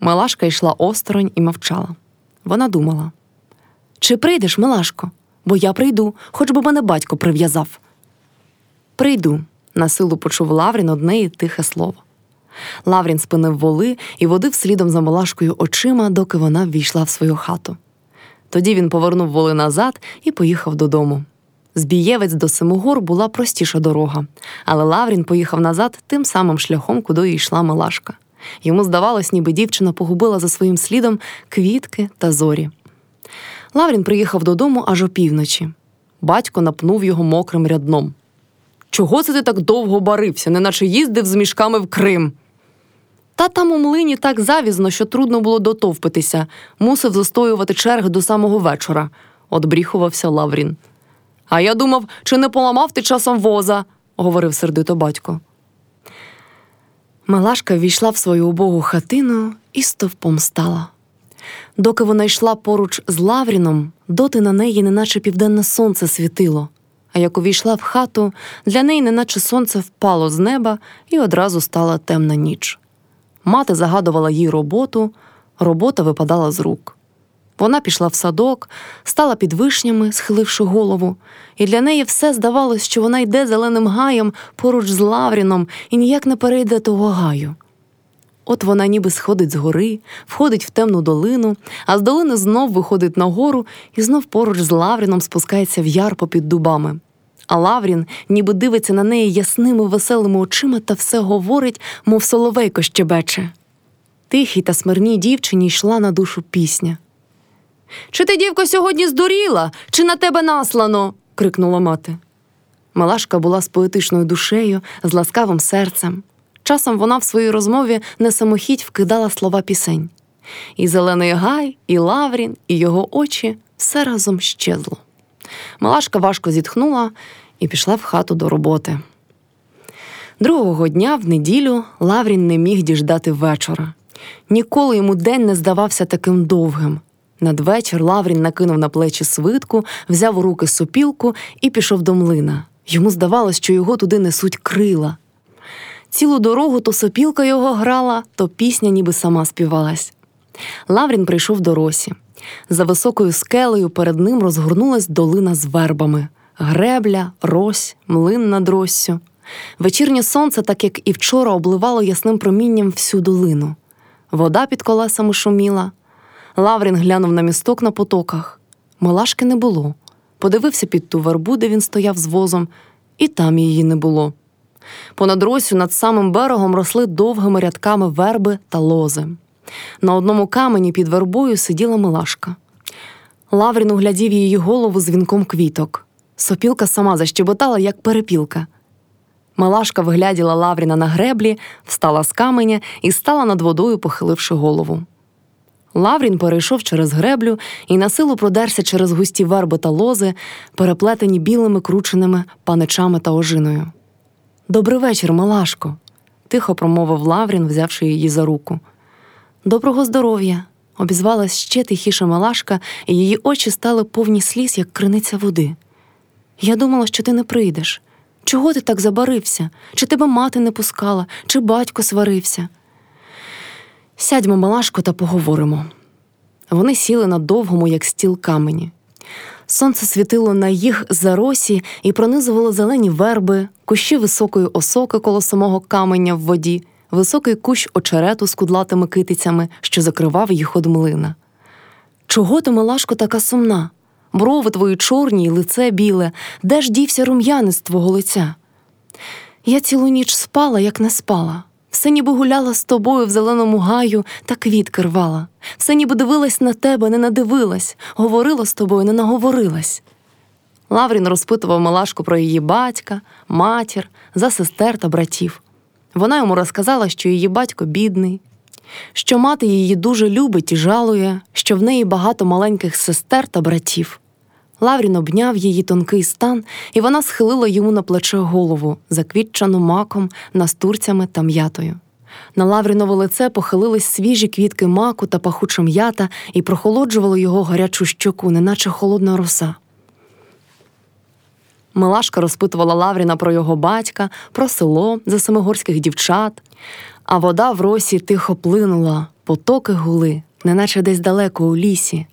Милашка йшла осторонь і мовчала. Вона думала: Чи прийдеш, Милашко? Бо я прийду, хоч би мене батько прив'язав. Прийду, насилу почув Лаврін одне і тихе слово. Лаврін спинив воли і водив слідом за Милашкою очима, доки вона ввійшла в свою хату. Тоді він повернув воли назад і поїхав додому. З Бієвець до Семигор була простіша дорога, але Лаврін поїхав назад тим самим шляхом, куди йшла Милашка. Йому здавалось, ніби дівчина погубила за своїм слідом квітки та зорі. Лаврін приїхав додому аж опівночі. Батько напнув його мокрим рядном. Чого це ти так довго барився, неначе їздив з мішками в Крим? Та там у млині так завізно, що трудно було дотовпитися, мусив застоювати черги до самого вечора, одбріхувався Лаврін. А я думав, чи не поламав ти часом воза, говорив сердито батько. Милашка війшла в свою убогу хатину і стовпом стала. Доки вона йшла поруч з Лавріном, доти на неї неначе південне сонце світило, а як увійшла в хату, для неї неначе сонце впало з неба і одразу стала темна ніч. Мати загадувала їй роботу, робота випадала з рук. Вона пішла в садок, стала під вишнями, схиливши голову, і для неї все здавалось, що вона йде зеленим гаєм поруч з Лавріном і ніяк не перейде того гаю. От вона ніби сходить з гори, входить в темну долину, а з долини знов виходить на гору і знов поруч з Лавріном спускається в яр попід дубами. А Лаврін ніби дивиться на неї ясними веселими очима та все говорить, мов соловейко щебече. Тихій та смирній дівчині йшла на душу пісня. Чи ти, дівко, сьогодні здуріла, чи на тебе наслано? крикнула мати. Малашка була з поетичною душею, з ласкавим серцем. Часом вона в своїй розмові не самохідь вкидала слова пісень. І зелений гай, і Лаврін, і його очі все разом щезло. Малашка важко зітхнула і пішла в хату до роботи. Другого дня, в неділю, Лаврін не міг діждати вечора. Ніколи йому день не здавався таким довгим. Надвечір Лаврін накинув на плечі свитку, взяв у руки сопілку і пішов до млина. Йому здавалось, що його туди несуть крила. Цілу дорогу то сопілка його грала, то пісня ніби сама співалась. Лаврін прийшов до росі. За високою скелею перед ним розгорнулась долина з вербами гребля, рось, млин над россю. Вечірнє сонце, так як і вчора, обливало ясним промінням всю долину. Вода під колесами шуміла. Лаврін глянув на місток на потоках. Милашки не було. Подивився під ту вербу, де він стояв з возом, і там її не було. Понад росю над самим берегом росли довгими рядками верби та лози. На одному камені під вербою сиділа Милашка. Лаврін углядів її голову з вінком квіток. Сопілка сама защеботала, як перепілка. Малашка вигляділа Лавріна на греблі, встала з каменя і стала над водою, похиливши голову. Лаврін перейшов через греблю і на силу продерся через густі верби та лози, переплетені білими крученими паничами та ожиною. Добрий вечір, Малашко, тихо промовив Лаврін, взявши її за руку. Доброго здоров'я, обізвалась ще тихіше Малашка, і її очі стали повні сліз, як криниця води. Я думала, що ти не прийдеш. Чого ти так забарився? Чи тебе мати не пускала, чи батько сварився? Сядьмо, Малашко, та поговоримо. Вони сіли на довгому, як стіл камені. Сонце світило на їх заросі і пронизувало зелені верби, кущі високої осоки коло самого каменя в воді, високий кущ очерету з кудлатими китицями, що закривав їх од млина. Чого ти, Малашко, така сумна? Брови твої чорні й лице біле, де ж дівся рум'янець твого лиця? Я цілу ніч спала, як не спала. Все ніби гуляла з тобою в зеленому гаю та квітки рвала. Все ніби дивилась на тебе, не надивилась, говорила з тобою, не наговорилась. Лаврін розпитував Малашку про її батька, матір, за сестер та братів. Вона йому розказала, що її батько бідний, що мати її дуже любить і жалує, що в неї багато маленьких сестер та братів. Лаврін обняв її тонкий стан, і вона схилила йому на плече голову, заквітчану маком, настурцями та м'ятою. На Лаврінове лице похилились свіжі квітки маку та пахуча м'ята і прохолоджувало його гарячу щоку, неначе холодна роса. Милашка розпитувала Лавріна про його батька, про село за семигорських дівчат, а вода в росі тихо плинула, потоки гули, неначе десь далеко у лісі.